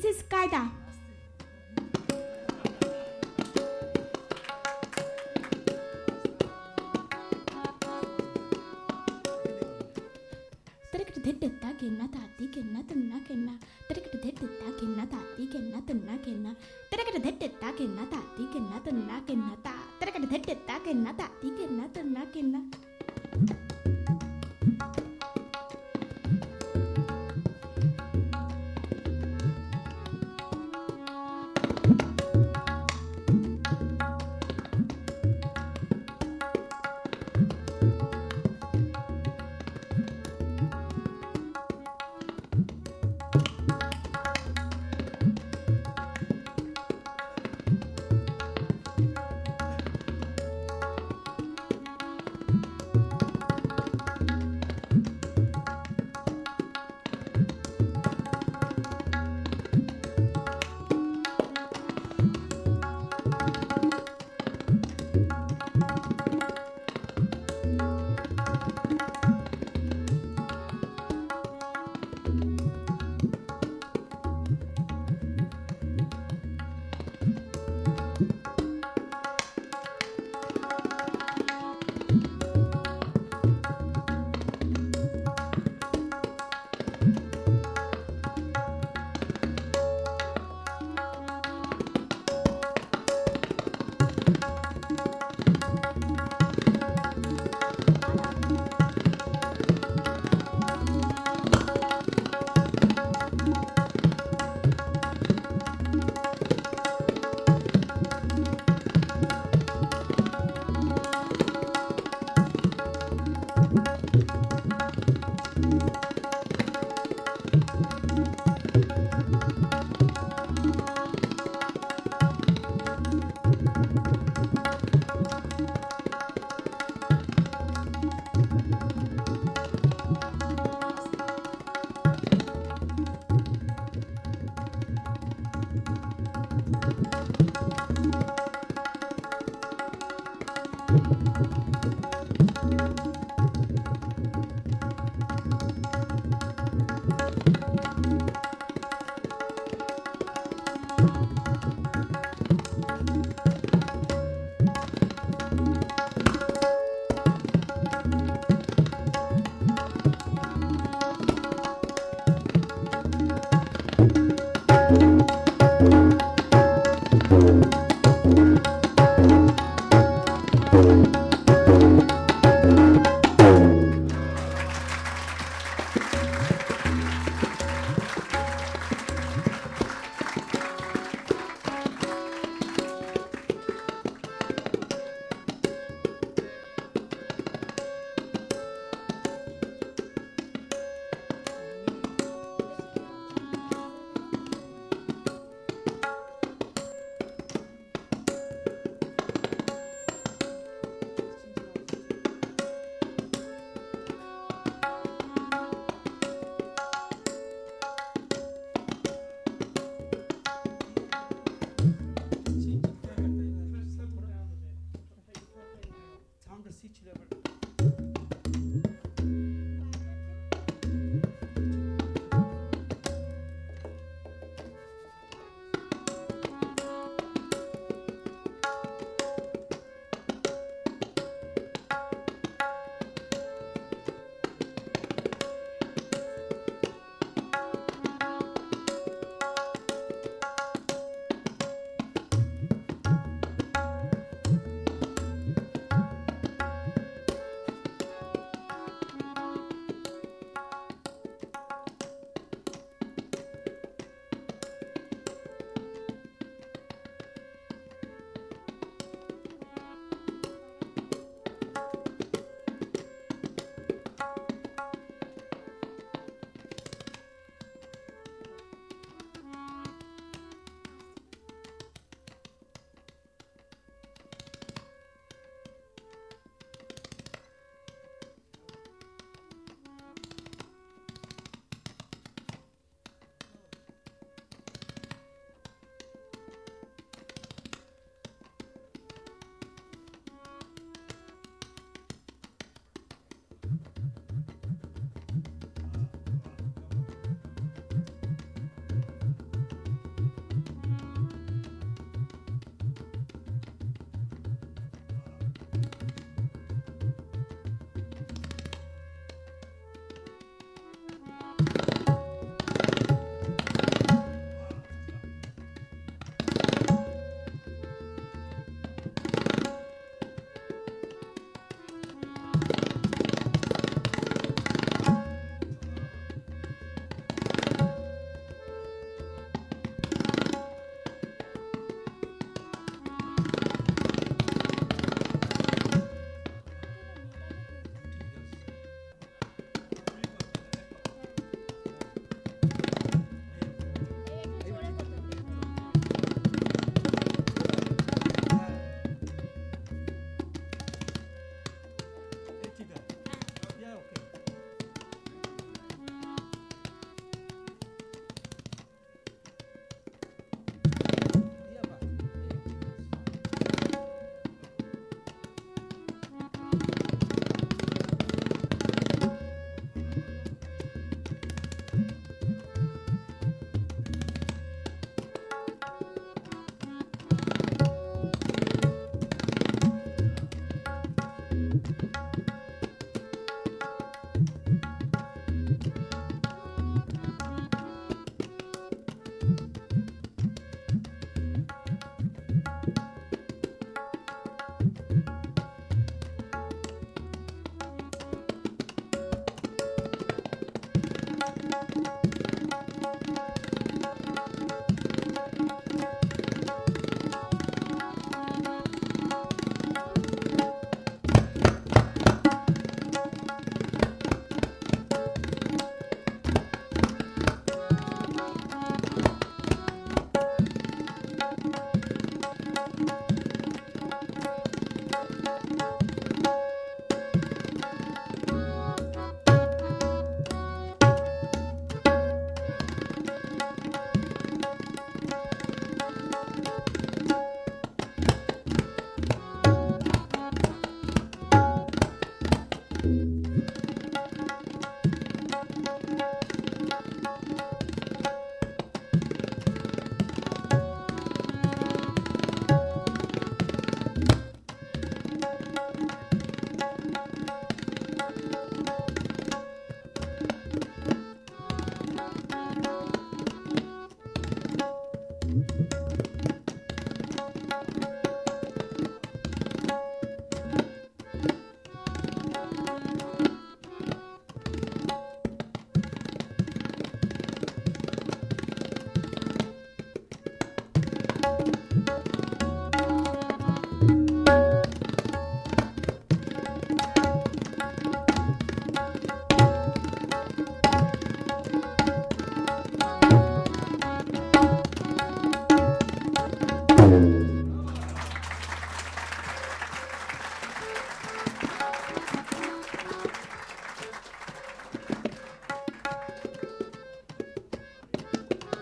This is Gaida. दित्ता खेलना तुन्ना खेलना तिरकट धर ताती खेलना तुन्ना खेलना तिरकट धर दित्ता तुन्ना खेलना ता तिरकट धर दित्ता तुन्ना खेलना